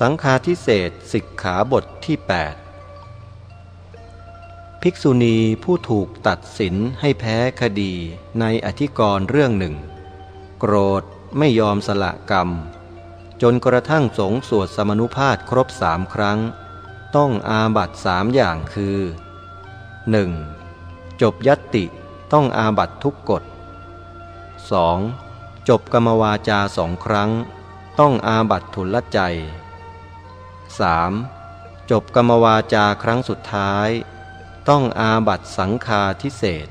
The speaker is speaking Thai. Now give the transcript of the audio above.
สังฆาทิเศษสิกขาบทที่ 8 ภิกษุณีผู้ถูกตัดสินให้แพ้คดีในอธิกรณ์เรื่องหนึ่ง โกรธไม่ยอมสละกรรม จนกระทั่งสงสวดสมนุภาพครบสามครั้ง ต้องอาบัตสามอย่างคือ 1. จบยัตติต้องอาบัตทุกกฎ 2. จบกรรมวาจาสองครั้ง ต้องอาบัตทุลใจ 3. จบกรรมวาจาครั้งสุดท้าย ต้องอาบัตสังคาทิเศษ